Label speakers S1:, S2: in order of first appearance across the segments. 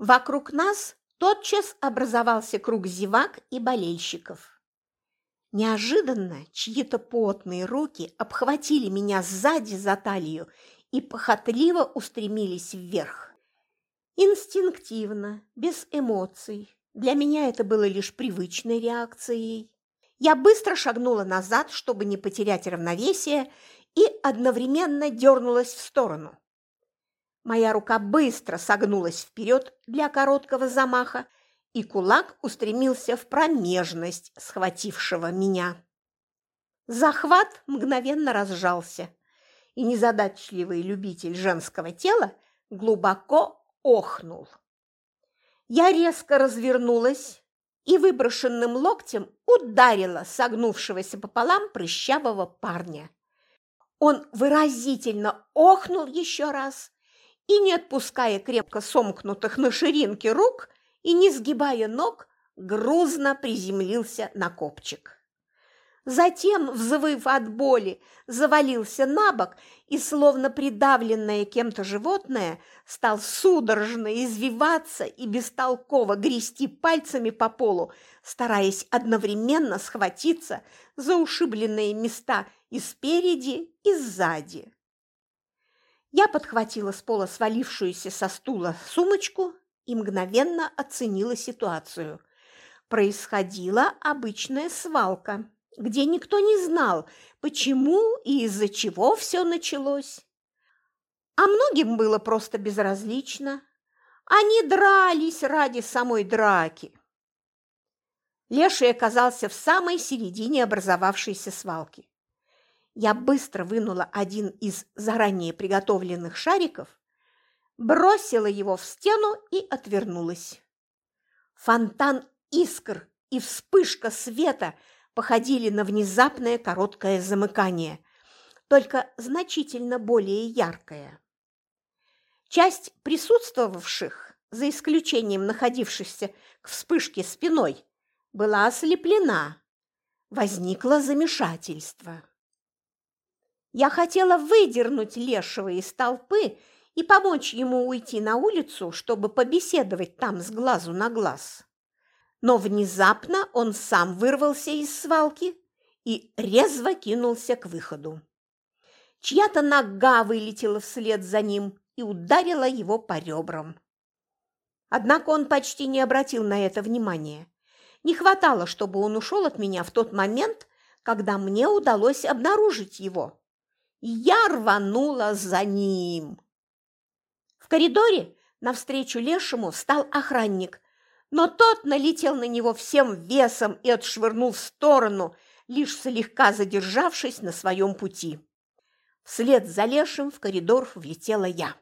S1: Вокруг нас тотчас образовался круг зевак и болельщиков. Неожиданно чьи-то потные руки обхватили меня сзади за талию и похотливо устремились вверх. Инстинктивно, без эмоций. Для меня это было лишь привычной реакцией. Я быстро шагнула назад, чтобы не потерять равновесие, и одновременно дернулась в сторону. Моя рука быстро согнулась вперед для короткого замаха, и кулак устремился в промежность схватившего меня. Захват мгновенно разжался, и незадачливый любитель женского тела глубоко охнул. Я резко развернулась и выброшенным локтем ударила согнувшегося пополам прыщавого парня. Он выразительно охнул еще раз и, не отпуская крепко сомкнутых на ширинке рук и не сгибая ног, грузно приземлился на копчик. Затем, взвыв от боли, завалился на бок и, словно придавленное кем-то животное, стал судорожно извиваться и бестолково грести пальцами по полу, стараясь одновременно схватиться за ушибленные места и спереди, и сзади. Я подхватила с пола свалившуюся со стула сумочку и мгновенно оценила ситуацию. Происходила обычная свалка, где никто не знал, почему и из-за чего все началось. А многим было просто безразлично. Они дрались ради самой драки. Леший оказался в самой середине образовавшейся свалки. Я быстро вынула один из заранее приготовленных шариков, бросила его в стену и отвернулась. Фонтан искр и вспышка света походили на внезапное короткое замыкание, только значительно более яркое. Часть присутствовавших, за исключением находившихся к вспышке спиной, была ослеплена. Возникло замешательство. Я хотела выдернуть Лешего из толпы и помочь ему уйти на улицу, чтобы побеседовать там с глазу на глаз. Но внезапно он сам вырвался из свалки и резво кинулся к выходу. Чья-то нога вылетела вслед за ним и ударила его по ребрам. Однако он почти не обратил на это внимания. Не хватало, чтобы он ушел от меня в тот момент, когда мне удалось обнаружить его я рванула за ним. В коридоре навстречу Лешему встал охранник, но тот налетел на него всем весом и отшвырнул в сторону, лишь слегка задержавшись на своем пути. Вслед за Лешим в коридор влетела я.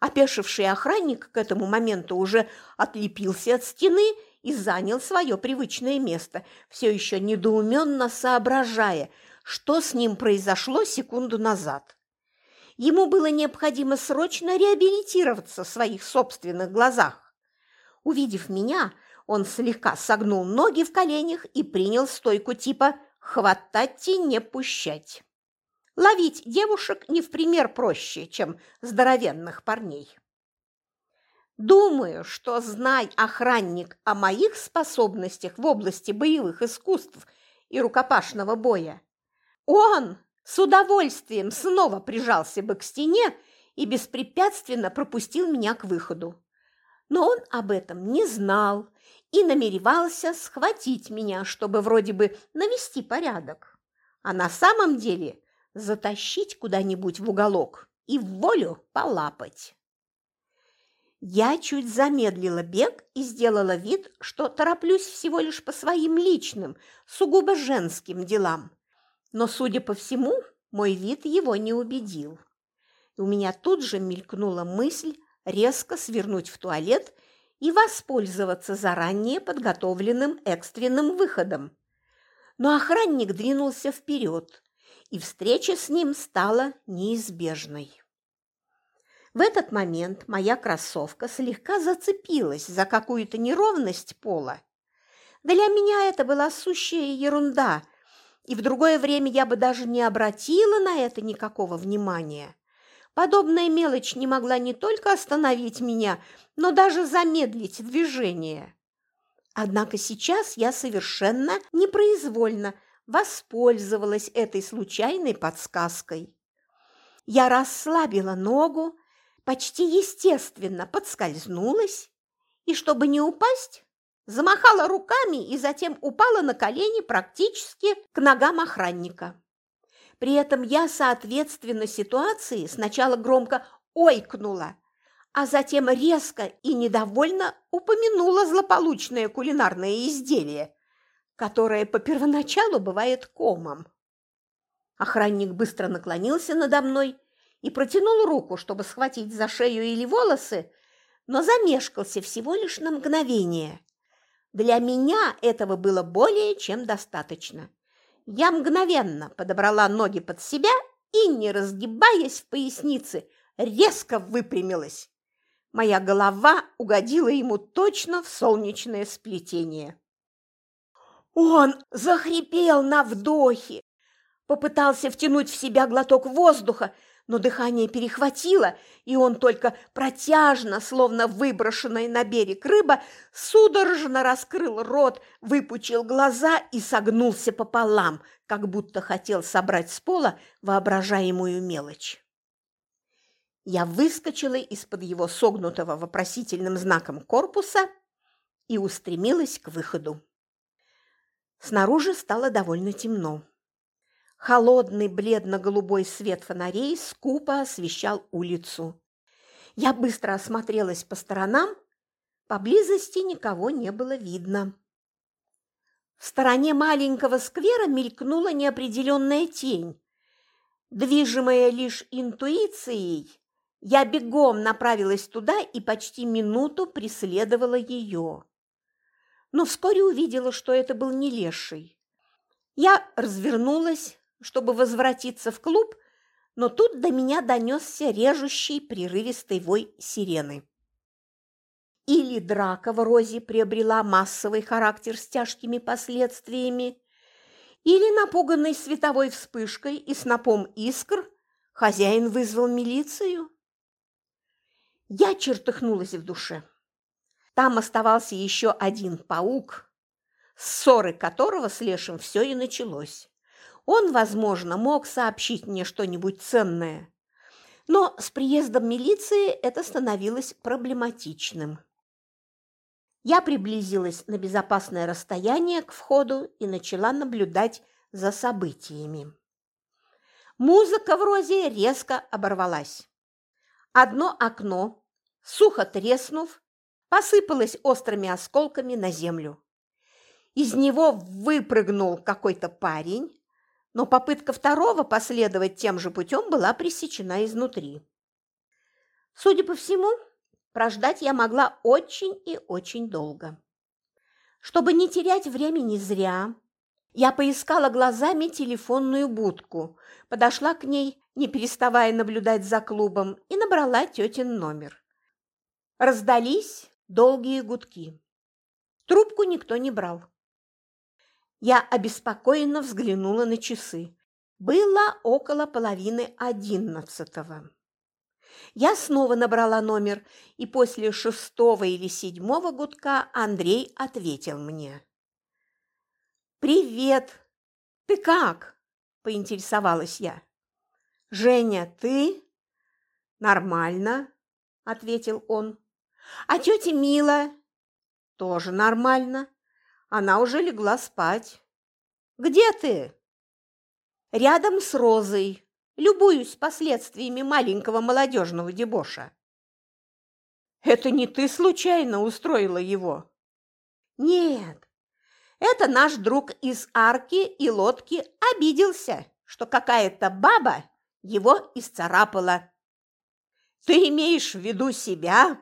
S1: Опешивший охранник к этому моменту уже отлепился от стены и занял свое привычное место, все еще недоуменно соображая – что с ним произошло секунду назад. Ему было необходимо срочно реабилитироваться в своих собственных глазах. Увидев меня, он слегка согнул ноги в коленях и принял стойку типа «хватать и не пущать». Ловить девушек не в пример проще, чем здоровенных парней. Думаю, что, знай охранник о моих способностях в области боевых искусств и рукопашного боя, он с удовольствием снова прижался бы к стене и беспрепятственно пропустил меня к выходу. Но он об этом не знал и намеревался схватить меня, чтобы вроде бы навести порядок, а на самом деле затащить куда-нибудь в уголок и в волю полапать. Я чуть замедлила бег и сделала вид, что тороплюсь всего лишь по своим личным, сугубо женским делам. Но, судя по всему, мой вид его не убедил. У меня тут же мелькнула мысль резко свернуть в туалет и воспользоваться заранее подготовленным экстренным выходом. Но охранник двинулся вперед, и встреча с ним стала неизбежной. В этот момент моя кроссовка слегка зацепилась за какую-то неровность пола. Для меня это была сущая ерунда, и в другое время я бы даже не обратила на это никакого внимания. Подобная мелочь не могла не только остановить меня, но даже замедлить движение. Однако сейчас я совершенно непроизвольно воспользовалась этой случайной подсказкой. Я расслабила ногу, почти естественно подскользнулась и, чтобы не упасть, замахала руками и затем упала на колени практически к ногам охранника. При этом я, соответственно ситуации, сначала громко ойкнула, а затем резко и недовольно упомянула злополучное кулинарное изделие, которое по первоначалу бывает комом. Охранник быстро наклонился надо мной и протянул руку, чтобы схватить за шею или волосы, но замешкался всего лишь на мгновение. Для меня этого было более чем достаточно. Я мгновенно подобрала ноги под себя и, не разгибаясь в пояснице, резко выпрямилась. Моя голова угодила ему точно в солнечное сплетение. Он захрипел на вдохе, попытался втянуть в себя глоток воздуха, но дыхание перехватило, и он только протяжно, словно выброшенная на берег рыба, судорожно раскрыл рот, выпучил глаза и согнулся пополам, как будто хотел собрать с пола воображаемую мелочь. Я выскочила из-под его согнутого вопросительным знаком корпуса и устремилась к выходу. Снаружи стало довольно темно. Холодный бледно-голубой свет фонарей скупо освещал улицу. Я быстро осмотрелась по сторонам, поблизости никого не было видно. В стороне маленького сквера мелькнула неопределенная тень. Движимая лишь интуицией, я бегом направилась туда и почти минуту преследовала ее. Но вскоре увидела, что это был не леший. Я развернулась, чтобы возвратиться в клуб, но тут до меня донесся режущий прерывистый вой сирены. Или драка в Розе приобрела массовый характер с тяжкими последствиями, или напуганный световой вспышкой и снопом искр хозяин вызвал милицию. Я чертыхнулась в душе. Там оставался еще один паук, ссоры которого с Лешим все и началось. Он, возможно, мог сообщить мне что-нибудь ценное. Но с приездом милиции это становилось проблематичным. Я приблизилась на безопасное расстояние к входу и начала наблюдать за событиями. Музыка в розе резко оборвалась. Одно окно, сухо треснув, посыпалось острыми осколками на землю. Из него выпрыгнул какой-то парень, но попытка второго последовать тем же путем была пресечена изнутри. Судя по всему, прождать я могла очень и очень долго. Чтобы не терять времени зря, я поискала глазами телефонную будку, подошла к ней, не переставая наблюдать за клубом, и набрала тетин номер. Раздались долгие гудки. Трубку никто не брал. Я обеспокоенно взглянула на часы. Было около половины одиннадцатого. Я снова набрала номер, и после шестого или седьмого гудка Андрей ответил мне. «Привет! Ты как?» – поинтересовалась я. «Женя, ты?» «Нормально», – ответил он. «А тетя Мила?» «Тоже нормально. Она уже легла спать. Где ты? Рядом с Розой. Любуюсь последствиями маленького молодежного дебоша. Это не ты случайно устроила его? Нет, это наш друг из арки и лодки обиделся, что какая-то баба его исцарапала. Ты имеешь в виду себя?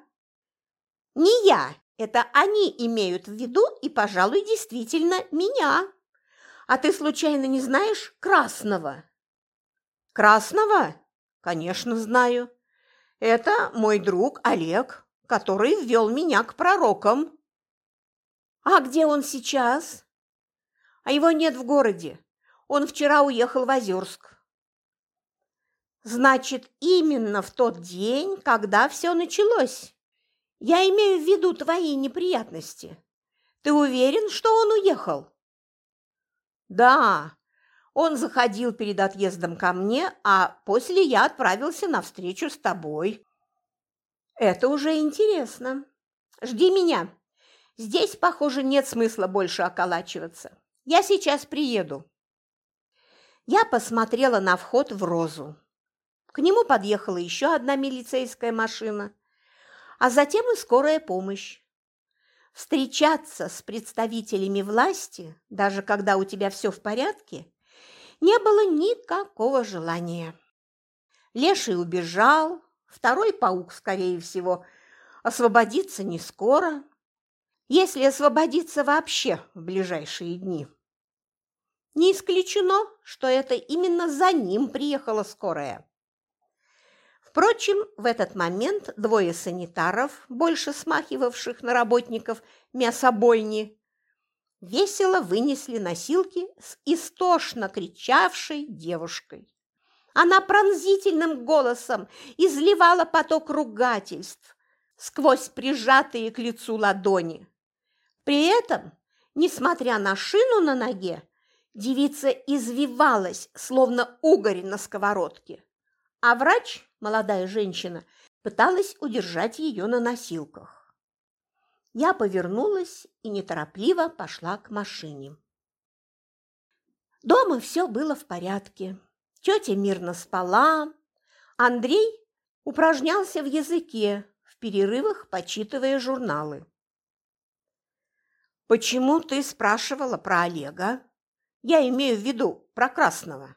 S1: Не я, это они имеют в виду и, пожалуй, действительно меня. А ты случайно не знаешь Красного? Красного? Конечно, знаю. Это мой друг Олег, который ввел меня к пророкам. А где он сейчас? А его нет в городе. Он вчера уехал в Озерск. Значит, именно в тот день, когда все началось. Я имею в виду твои неприятности. Ты уверен, что он уехал? Да, он заходил перед отъездом ко мне, а после я отправился на встречу с тобой. Это уже интересно. Жди меня. Здесь, похоже, нет смысла больше околачиваться. Я сейчас приеду. Я посмотрела на вход в Розу. К нему подъехала еще одна милицейская машина, а затем и скорая помощь. Встречаться с представителями власти, даже когда у тебя все в порядке, не было никакого желания. Леший убежал, второй паук, скорее всего, освободится не скоро, если освободится вообще в ближайшие дни. Не исключено, что это именно за ним приехала скорая. Впрочем, в этот момент двое санитаров, больше смахивавших на работников мясобойни, весело вынесли носилки с истошно кричавшей девушкой. Она пронзительным голосом изливала поток ругательств сквозь прижатые к лицу ладони. При этом, несмотря на шину на ноге, девица извивалась, словно угорь на сковородке, а врач, молодая женщина, пыталась удержать ее на носилках. Я повернулась и неторопливо пошла к машине. Дома все было в порядке. Тетя мирно спала. Андрей упражнялся в языке, в перерывах почитывая журналы. «Почему ты спрашивала про Олега? Я имею в виду про Красного».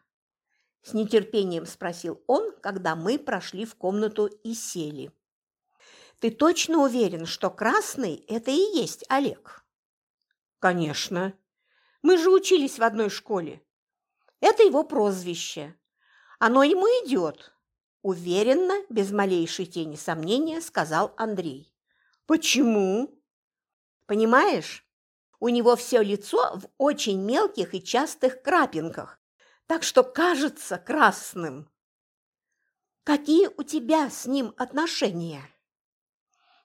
S1: С нетерпением спросил он, когда мы прошли в комнату и сели. Ты точно уверен, что красный – это и есть Олег? Конечно. Мы же учились в одной школе. Это его прозвище. Оно ему идет. Уверенно, без малейшей тени сомнения, сказал Андрей. Почему? Понимаешь, у него все лицо в очень мелких и частых крапинках, так что кажется красным. Какие у тебя с ним отношения?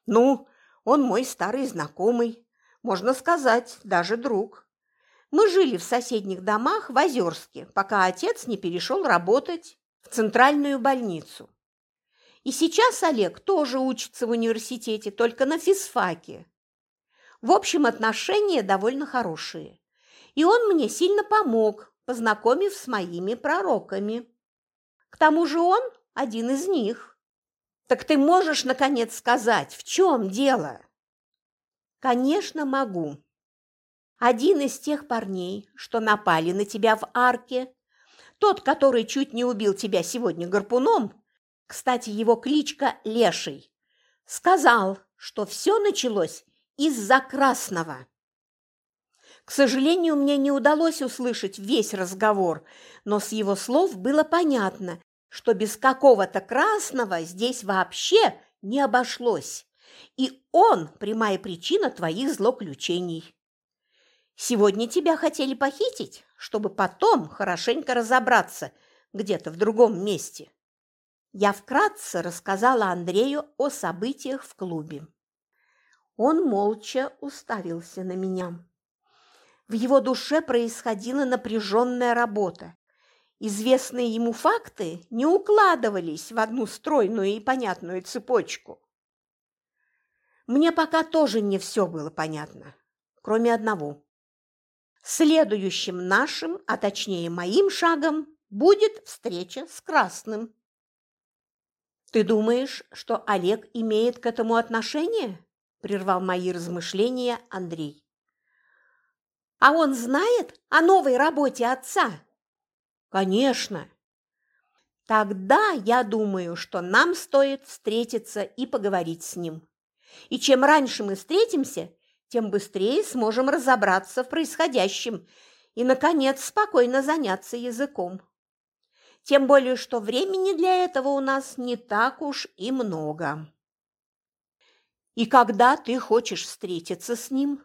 S1: Ну, он мой старый знакомый, можно сказать, даже друг. Мы жили в соседних домах в Озерске, пока отец не перешел работать в центральную больницу. И сейчас Олег тоже учится в университете, только на физфаке. В общем, отношения довольно хорошие. И он мне сильно помог, познакомив с моими пророками. К тому же он один из них. Так ты можешь, наконец, сказать, в чем дело? Конечно, могу. Один из тех парней, что напали на тебя в арке, тот, который чуть не убил тебя сегодня гарпуном, кстати, его кличка Леший, сказал, что все началось из-за красного. К сожалению, мне не удалось услышать весь разговор, но с его слов было понятно, что без какого-то красного здесь вообще не обошлось, и он – прямая причина твоих злоключений. Сегодня тебя хотели похитить, чтобы потом хорошенько разобраться где-то в другом месте. Я вкратце рассказала Андрею о событиях в клубе. Он молча уставился на меня. В его душе происходила напряженная работа, известные ему факты не укладывались в одну стройную и понятную цепочку. Мне пока тоже не все было понятно, кроме одного. Следующим нашим, а точнее моим шагом, будет встреча с Красным. «Ты думаешь, что Олег имеет к этому отношение?» – прервал мои размышления Андрей. «А он знает о новой работе отца?» Конечно. Тогда я думаю, что нам стоит встретиться и поговорить с ним. И чем раньше мы встретимся, тем быстрее сможем разобраться в происходящем и, наконец, спокойно заняться языком. Тем более, что времени для этого у нас не так уж и много. И когда ты хочешь встретиться с ним?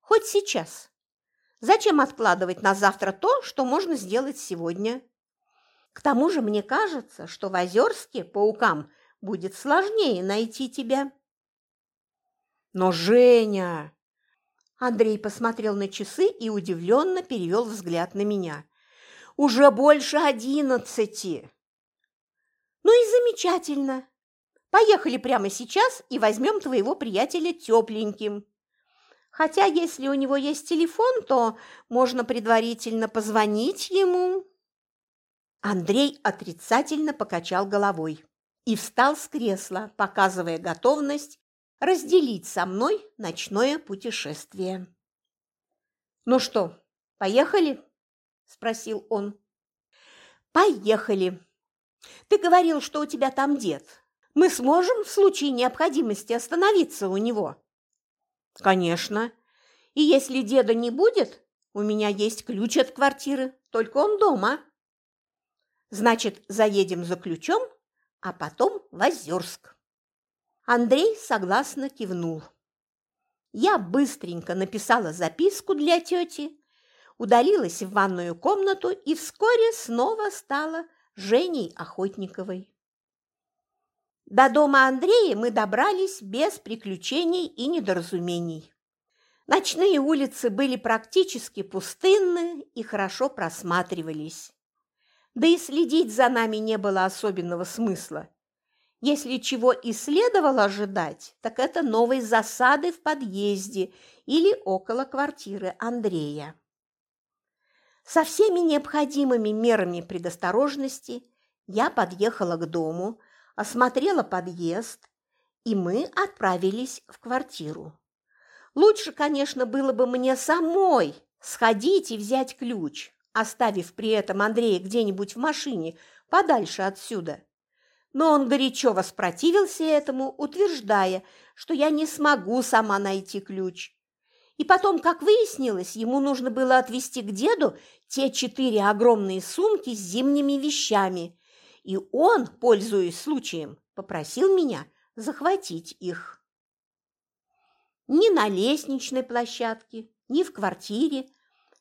S1: Хоть сейчас. Зачем откладывать на завтра то, что можно сделать сегодня? К тому же мне кажется, что в Озерске паукам будет сложнее найти тебя.
S2: Но Женя...
S1: Андрей посмотрел на часы и удивленно перевел взгляд на меня. «Уже больше одиннадцати!» «Ну и замечательно! Поехали прямо сейчас и возьмем твоего приятеля тепленьким. Хотя, если у него есть телефон, то можно предварительно позвонить ему». Андрей отрицательно покачал головой и встал с кресла, показывая готовность разделить со мной ночное путешествие. «Ну что, поехали?» – спросил он. «Поехали. Ты говорил, что у тебя там дед. Мы сможем в случае необходимости остановиться у него?» «Конечно. И если деда не будет, у меня есть ключ от квартиры, только он дома». Значит, заедем за ключом, а потом в Озерск. Андрей согласно кивнул. Я быстренько написала записку для тети, удалилась в ванную комнату и вскоре снова стала Женей Охотниковой. До дома Андрея мы добрались без приключений и недоразумений. Ночные улицы были практически пустынны и хорошо просматривались. Да и следить за нами не было особенного смысла. Если чего и следовало ожидать, так это новой засады в подъезде или около квартиры Андрея. Со всеми необходимыми мерами предосторожности я подъехала к дому, осмотрела подъезд, и мы отправились в квартиру. Лучше, конечно, было бы мне самой сходить и взять ключ, оставив при этом Андрея где-нибудь в машине, подальше отсюда. Но он горячо воспротивился этому, утверждая, что я не смогу сама найти ключ. И потом, как выяснилось, ему нужно было отвезти к деду те четыре огромные сумки с зимними вещами, и он, пользуясь случаем, попросил меня захватить их. Ни на лестничной площадке, ни в квартире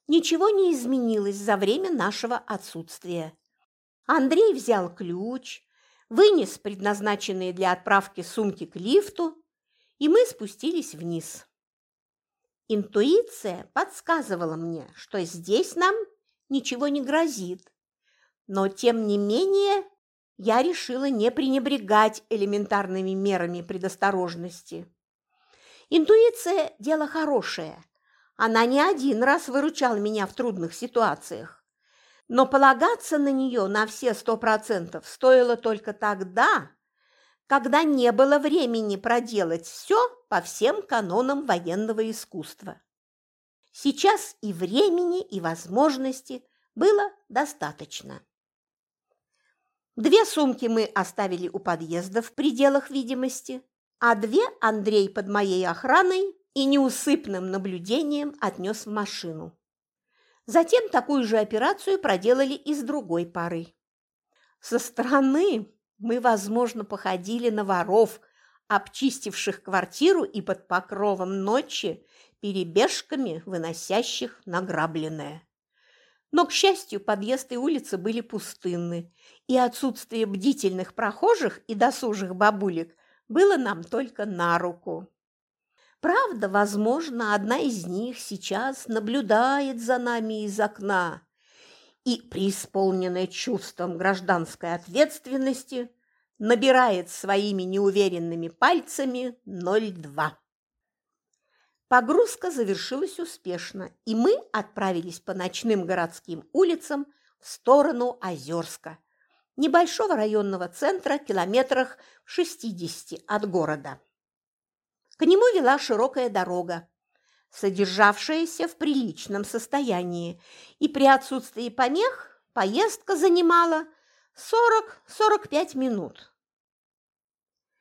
S1: ничего не изменилось за время нашего отсутствия. Андрей взял ключ, вынес предназначенные для отправки сумки к лифту, и мы спустились вниз. Интуиция подсказывала мне, что здесь нам ничего не грозит, но, тем не менее, я решила не пренебрегать элементарными мерами предосторожности. Интуиция – дело хорошее – она не один раз выручала меня в трудных ситуациях. Но полагаться на нее на все сто процентов стоило только тогда, когда не было времени проделать все по всем канонам военного искусства. Сейчас и времени, и возможности было достаточно. Две сумки мы оставили у подъезда в пределах видимости, а две Андрей под моей охраной и неусыпным наблюдением отнес в машину. Затем такую же операцию проделали и с другой парой. Со стороны мы, возможно, походили на воров, обчистивших квартиру и под покровом ночи перебежками выносящих награбленное. Но, к счастью, подъезд и улицы были пустынны, и отсутствие бдительных прохожих и досужих бабулек было нам только на руку. Правда, возможно, одна из них сейчас наблюдает за нами из окна и, преисполненная чувством гражданской ответственности, набирает своими неуверенными пальцами 02. Погрузка завершилась успешно, и мы отправились по ночным городским улицам в сторону Озерска, небольшого районного центра километрах в 60 от города. К нему вела широкая дорога, содержавшаяся в приличном состоянии, и при отсутствии помех поездка занимала 40-45 минут.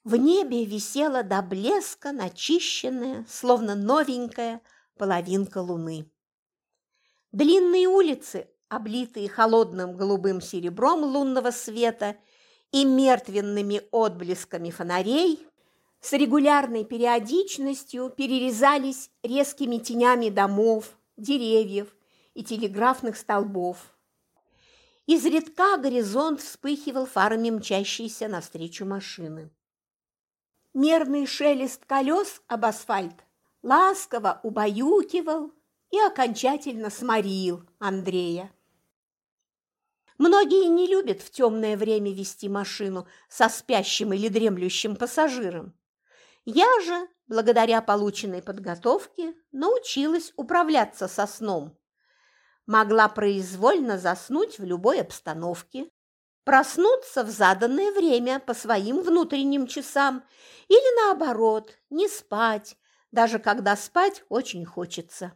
S1: В небе висела до блеска начищенная, словно новенькая, половинка луны. Длинные улицы, облитые холодным голубым серебром лунного света и мертвенными отблесками фонарей, с регулярной периодичностью перерезались резкими тенями домов, деревьев и телеграфных столбов. Изредка горизонт вспыхивал фарами мчащейся навстречу машины. Мерный шелест колес об асфальт ласково убаюкивал и окончательно сморил Андрея. Многие не любят в темное время вести машину со спящим или дремлющим пассажиром. Я же, благодаря полученной подготовке, научилась управляться со сном. Могла произвольно заснуть в любой обстановке, проснуться в заданное время по своим внутренним часам или, наоборот, не спать, даже когда спать очень хочется.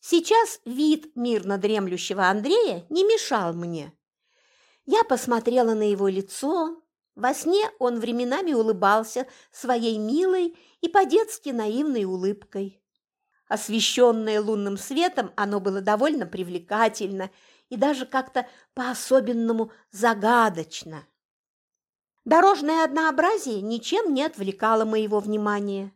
S1: Сейчас вид мирно дремлющего Андрея не мешал мне. Я посмотрела на его лицо. Во сне он временами улыбался своей милой и по-детски наивной улыбкой. Освещенное лунным светом, оно было довольно привлекательно и даже как-то по-особенному загадочно. Дорожное однообразие ничем не отвлекало моего внимания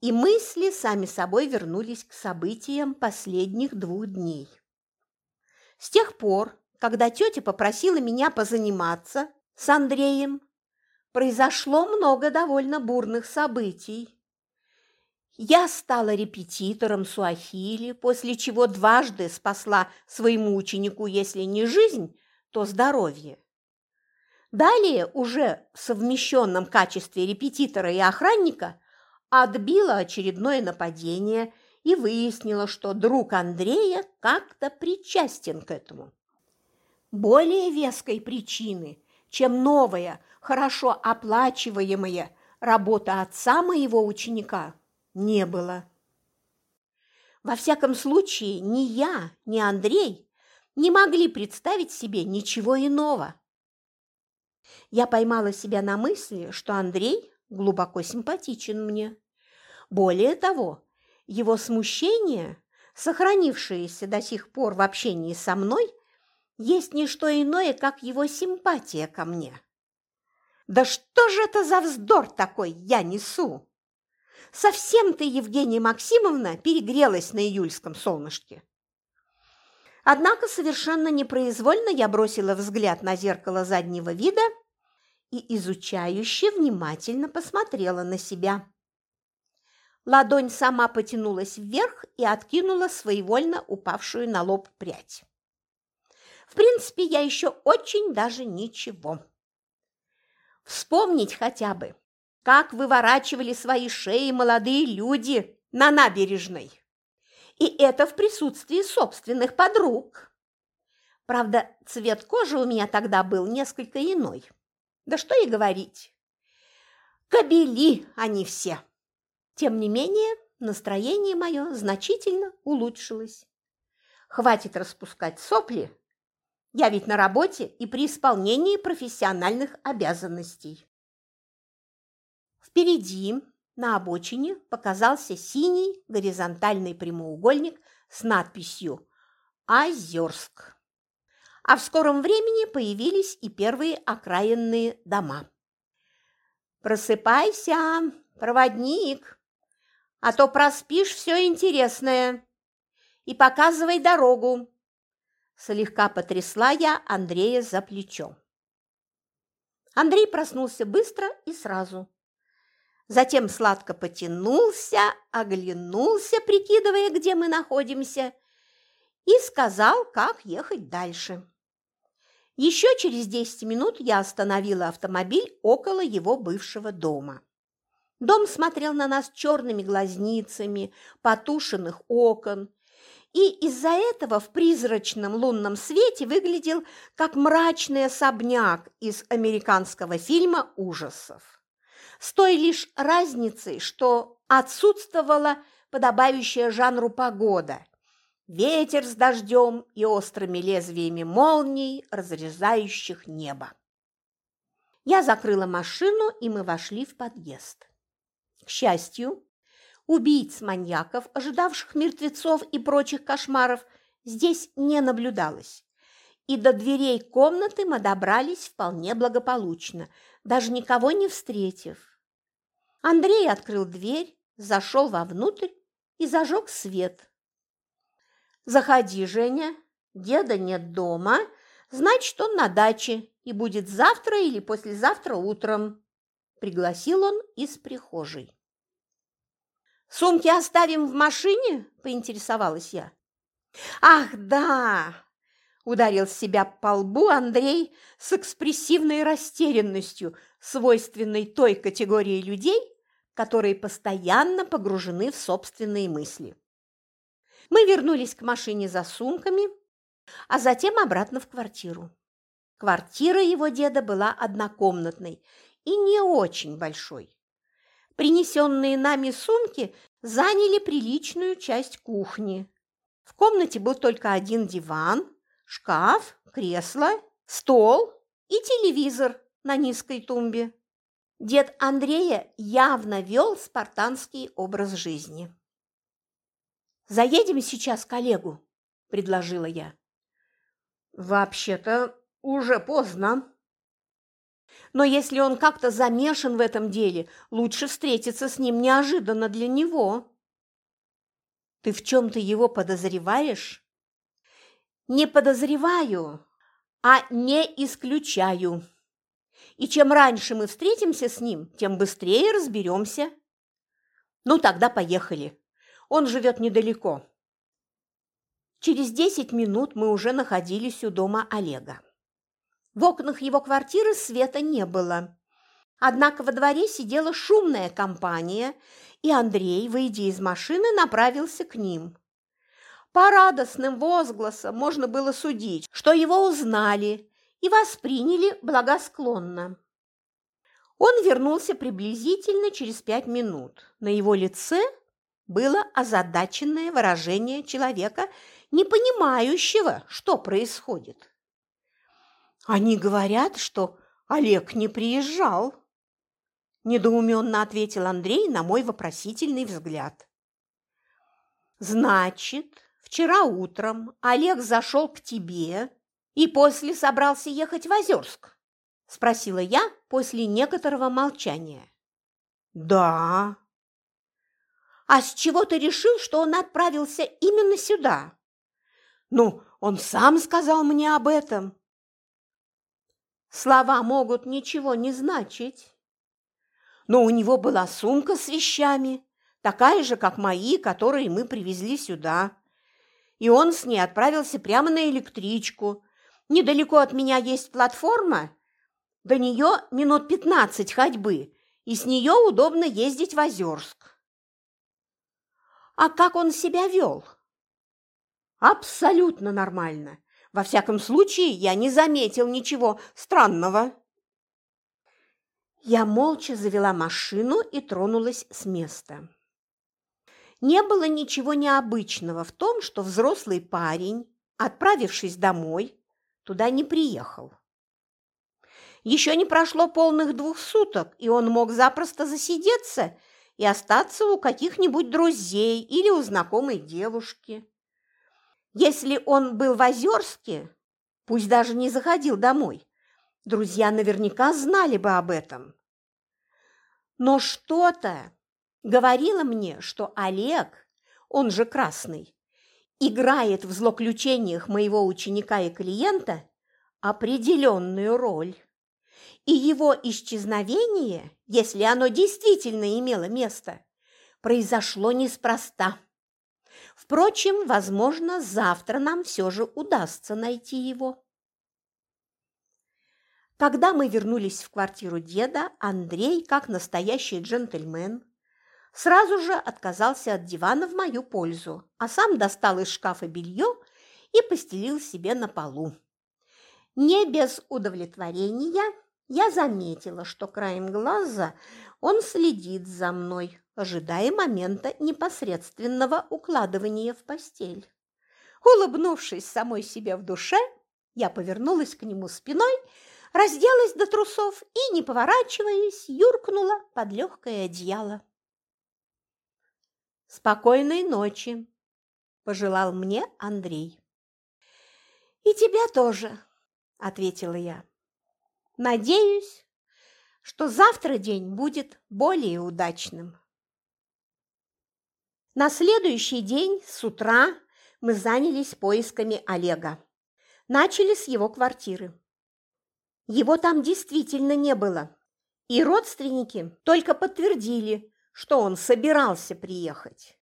S1: и мысли сами собой вернулись к событиям последних двух дней. С тех пор, когда тетя попросила меня позаниматься с Андреем, произошло много довольно бурных событий. Я стала репетитором суахили, после чего дважды спасла своему ученику, если не жизнь, то здоровье. Далее, уже в совмещенном качестве репетитора и охранника, отбила очередное нападение и выяснила, что друг Андрея как-то причастен к этому. Более веской причины, чем новая, хорошо оплачиваемая работа отца моего ученика, не было. Во всяком случае, ни я, ни Андрей не могли представить себе ничего иного. Я поймала себя на мысли, что Андрей глубоко симпатичен мне. Более того, его смущение, сохранившееся до сих пор в общении со мной, есть не что иное, как его симпатия ко мне. Да что же это за вздор такой я несу? Совсем ты, Евгения Максимовна, перегрелась на июльском солнышке. Однако совершенно непроизвольно я бросила взгляд на зеркало заднего вида и изучающе внимательно посмотрела на себя. Ладонь сама потянулась вверх и откинула своевольно упавшую на лоб прядь. В принципе, я еще очень даже ничего. Вспомнить хотя бы, как выворачивали свои шеи молодые люди на набережной. И это в присутствии собственных подруг. Правда, цвет кожи у меня тогда был несколько иной. Да что и говорить. Кобели они все. Тем не менее, настроение мое значительно улучшилось. Хватит распускать сопли. Я ведь на работе и при исполнении профессиональных обязанностей. Впереди, на обочине, показался синий горизонтальный прямоугольник с надписью «Озерск». А в скором времени появились и первые окраинные дома. «Просыпайся, проводник!» а то проспишь все интересное. И показывай дорогу. Слегка потрясла я Андрея за плечо. Андрей проснулся быстро и сразу. Затем сладко потянулся, оглянулся, прикидывая, где мы находимся, и сказал, как ехать дальше. Еще через 10 минут я остановила автомобиль около его бывшего дома. Дом смотрел на нас черными глазницами, потушенных окон, и из-за этого в призрачном лунном свете выглядел как мрачный особняк из американского фильма ужасов. С той лишь разницей, что отсутствовала подобающая жанру погода. Ветер с дождем и острыми лезвиями молний, разрезающих небо. Я закрыла машину, и мы вошли в подъезд. К счастью, убийц-маньяков, ожидавших мертвецов и прочих кошмаров, здесь не наблюдалось. И до дверей комнаты мы добрались вполне благополучно, даже никого не встретив. Андрей открыл дверь, зашел вовнутрь и зажег свет. «Заходи, Женя, деда нет дома, Значит, он на даче и будет завтра или послезавтра утром. Пригласил он из прихожей. «Сумки оставим в машине?» – поинтересовалась я. «Ах, да!» – ударил себя по лбу Андрей с экспрессивной растерянностью, свойственной той категории людей, которые постоянно погружены в собственные мысли. Мы вернулись к машине за сумками, а затем обратно в квартиру. Квартира его деда была однокомнатной и не очень большой. Принесенные нами сумки заняли приличную часть кухни. В комнате был только один диван, шкаф, кресло, стол и телевизор на низкой тумбе. Дед Андрея явно вел спартанский образ жизни. «Заедем сейчас к Олегу», – предложила я.
S2: «Вообще-то уже поздно»,
S1: но если он как-то замешан в этом деле, лучше встретиться с ним неожиданно для него. Ты в чем-то его подозреваешь? Не подозреваю, а не исключаю. И чем раньше мы встретимся с ним, тем быстрее разберемся. Ну, тогда поехали. Он живет недалеко. Через десять минут мы уже находились у дома Олега. В окнах его квартиры света не было. Однако во дворе сидела шумная компания, и Андрей, выйдя из машины, направился к ним. По радостным возгласам можно было судить, что его узнали и восприняли благосклонно. Он вернулся приблизительно через пять минут. На его лице было озадаченное выражение человека, не понимающего, что происходит. Они говорят, что Олег не приезжал. Недоуменно ответил Андрей на мой вопросительный взгляд. Значит, вчера утром Олег зашел к тебе и после собрался ехать в Озерск? Спросила я после некоторого молчания.
S2: Да.
S1: А с чего ты решил, что он отправился именно сюда?
S2: Ну, он сам сказал мне об этом.
S1: Слова могут ничего не значить. Но у него была сумка с вещами, такая же, как мои, которые мы привезли сюда. И он с ней отправился прямо на электричку. Недалеко от меня есть платформа, до нее минут пятнадцать ходьбы, и с нее удобно ездить в Озерск. А как он себя вел? Абсолютно нормально. Во всяком случае, я не заметил ничего странного. Я молча завела машину и тронулась с места. Не было ничего необычного в том, что взрослый парень, отправившись домой, туда не приехал. Еще не прошло полных двух суток, и он мог запросто засидеться и остаться у каких-нибудь друзей или у знакомой девушки. Если он был в Озерске, пусть даже не заходил домой, друзья наверняка знали бы об этом. Но что-то говорило мне, что Олег, он же Красный, играет в злоключениях моего ученика и клиента определенную роль. И его исчезновение, если оно действительно имело место, произошло неспроста. Впрочем, возможно, завтра нам все же удастся найти его. Когда мы вернулись в квартиру деда, Андрей, как настоящий джентльмен, сразу же отказался от дивана в мою пользу, а сам достал из шкафа белье и постелил себе на полу. Не без удовлетворения я заметила, что краем глаза он следит за мной, ожидая момента непосредственного укладывания в постель. Улыбнувшись самой себе в душе, я повернулась к нему спиной, разделась до трусов и, не поворачиваясь, юркнула под легкое одеяло. «Спокойной ночи!» – пожелал мне Андрей. «И тебя тоже!» – ответила я. «Надеюсь, что завтра день будет более удачным». На следующий день с утра мы занялись поисками Олега. Начали с его квартиры. Его там действительно не было, и родственники только подтвердили, что он собирался приехать.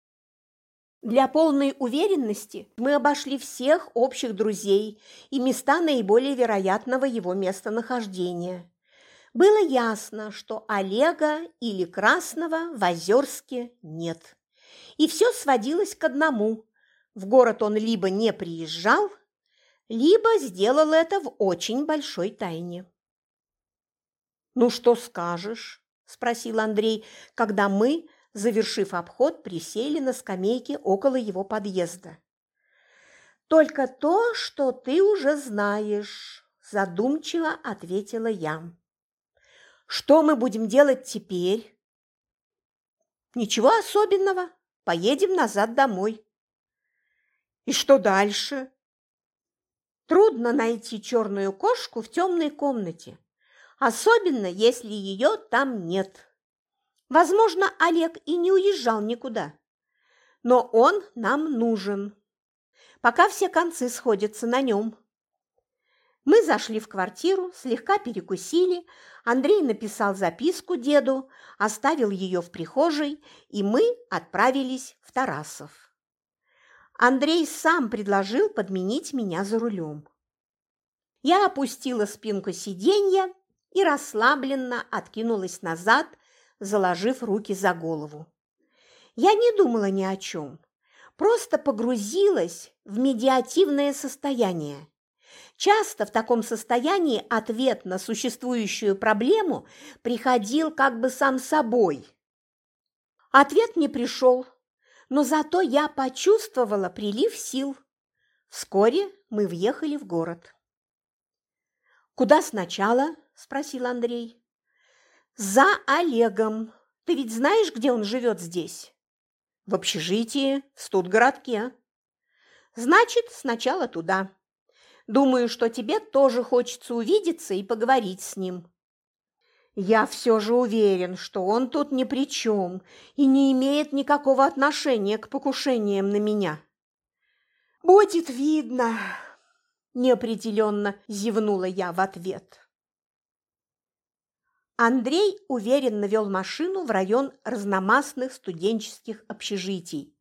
S1: Для полной уверенности мы обошли всех общих друзей и места наиболее вероятного его местонахождения. Было ясно, что Олега или Красного в Озерске нет. И все сводилось к одному. В город он либо не приезжал, либо сделал это в очень большой тайне. «Ну что скажешь?» – спросил Андрей, когда мы, завершив обход, присели на скамейке около его подъезда. «Только то, что ты уже знаешь», – задумчиво ответила я. Что мы будем делать теперь? Ничего особенного. Поедем назад домой. И что дальше? Трудно найти черную кошку в темной комнате, особенно если ее там нет. Возможно, Олег и не уезжал никуда, но он нам нужен, пока все концы сходятся на нем. Мы зашли в квартиру, слегка перекусили, Андрей написал записку деду, оставил ее в прихожей, и мы отправились в Тарасов. Андрей сам предложил подменить меня за рулем. Я опустила спинку сиденья и расслабленно откинулась назад, заложив руки за голову. Я не думала ни о чем, просто погрузилась в медиативное состояние Часто в таком состоянии ответ на существующую проблему приходил как бы сам собой. Ответ не пришел, но зато я почувствовала прилив сил. Вскоре мы въехали в город. «Куда сначала?» – спросил Андрей. «За Олегом. Ты ведь знаешь, где он живет здесь?» «В общежитии, в студгородке». «Значит, сначала туда». Думаю, что тебе тоже хочется увидеться и поговорить с ним. Я все же уверен, что он тут ни при чем и не имеет никакого отношения к покушениям на меня. Будет видно, неопределенно зевнула я в ответ. Андрей уверенно вел машину в район разномастных студенческих общежитий,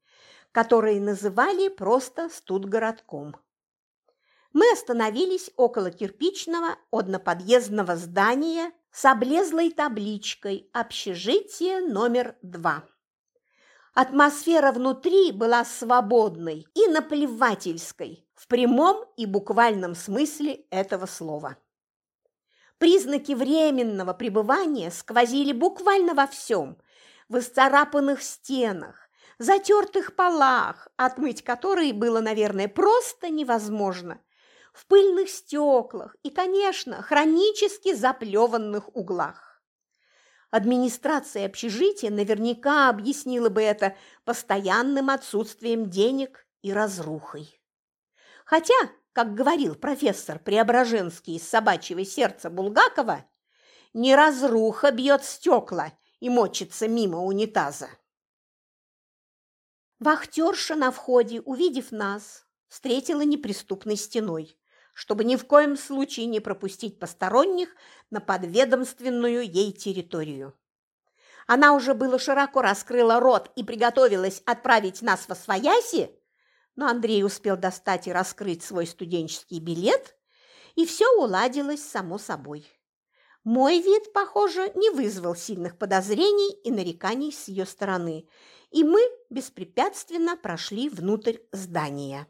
S1: которые называли просто студгородком мы остановились около кирпичного одноподъездного здания с облезлой табличкой «Общежитие номер два». Атмосфера внутри была свободной и наплевательской в прямом и буквальном смысле этого слова. Признаки временного пребывания сквозили буквально во всем – в исцарапанных стенах, затертых полах, отмыть которые было, наверное, просто невозможно, в пыльных стеклах и, конечно, хронически заплеванных углах. Администрация общежития наверняка объяснила бы это постоянным отсутствием денег и разрухой. Хотя, как говорил профессор Преображенский из собачьего сердца Булгакова, не разруха бьет стекла и мочится мимо унитаза. Вахтерша на входе, увидев нас, встретила неприступной стеной чтобы ни в коем случае не пропустить посторонних на подведомственную ей территорию. Она уже было широко раскрыла рот и приготовилась отправить нас во свояси, но Андрей успел достать и раскрыть свой студенческий билет, и все уладилось само собой. Мой вид, похоже, не вызвал сильных подозрений и нареканий с ее стороны, и мы беспрепятственно прошли внутрь здания.